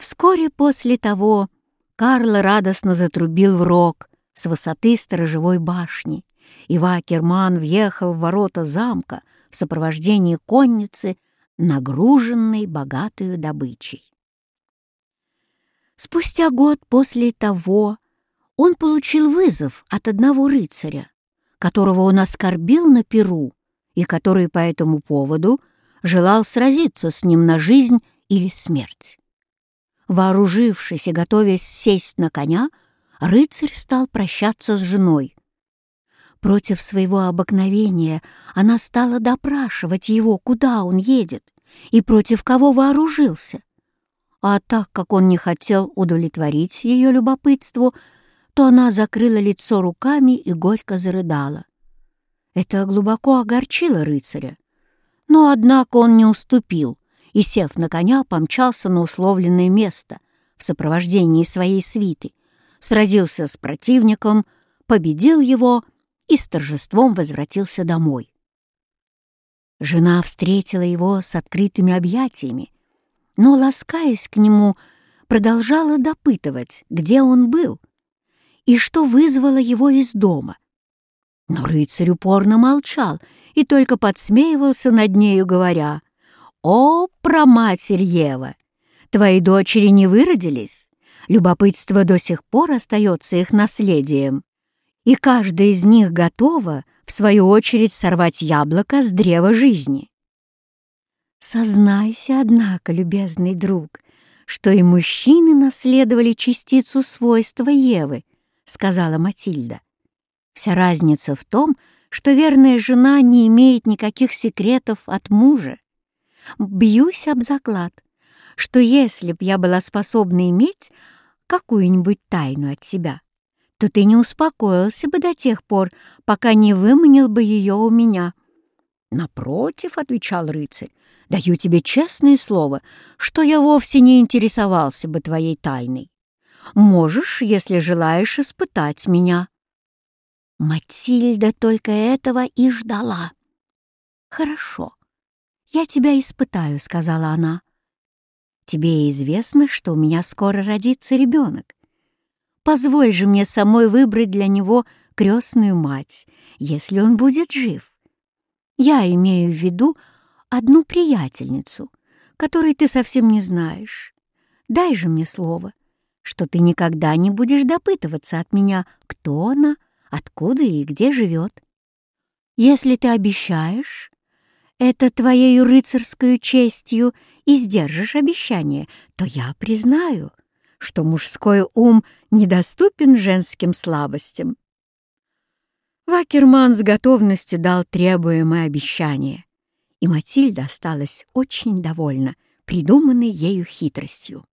Вскоре после того Карл радостно затрубил в рог с высоты сторожевой башни, и Вакерман въехал в ворота замка в сопровождении конницы, нагруженной богатую добычей. Спустя год после того он получил вызов от одного рыцаря, которого он оскорбил на Перу и который по этому поводу желал сразиться с ним на жизнь или смерть. Вооружившись и готовясь сесть на коня, рыцарь стал прощаться с женой. Против своего обыкновения она стала допрашивать его, куда он едет и против кого вооружился. А так как он не хотел удовлетворить ее любопытству, то она закрыла лицо руками и горько зарыдала. Это глубоко огорчило рыцаря. Но, однако, он не уступил и, сев на коня, помчался на условленное место в сопровождении своей свиты, сразился с противником, победил его и с торжеством возвратился домой. Жена встретила его с открытыми объятиями, но, ласкаясь к нему, продолжала допытывать, где он был и что вызвало его из дома. Но рыцарь упорно молчал и только подсмеивался над нею, говоря, «О, проматерь Ева! Твои дочери не выродились? Любопытство до сих пор остается их наследием, и каждая из них готова, в свою очередь, сорвать яблоко с древа жизни. Сознайся, однако, любезный друг, что и мужчины наследовали частицу свойства Евы, сказала Матильда. Вся разница в том, что верная жена не имеет никаких секретов от мужа. Бьюсь об заклад, что если б я была способна иметь какую-нибудь тайну от себя, то ты не успокоился бы до тех пор, пока не выманил бы ее у меня. «Напротив», — отвечал рыцарь, — «даю тебе честное слово, что я вовсе не интересовался бы твоей тайной. Можешь, если желаешь, испытать меня». Матильда только этого и ждала. «Хорошо, я тебя испытаю», — сказала она. «Тебе известно, что у меня скоро родится ребенок. Позволь же мне самой выбрать для него крестную мать, если он будет жив. Я имею в виду одну приятельницу, которой ты совсем не знаешь. Дай же мне слово, что ты никогда не будешь допытываться от меня, кто она, откуда и где живет. Если ты обещаешь, это твоей рыцарской честью и сдержишь обещание, то я признаю, что мужской ум недоступен женским слабостям. Вакерман с готовностью дал требуемое обещание, и Матильда осталась очень довольна придуманной ею хитростью.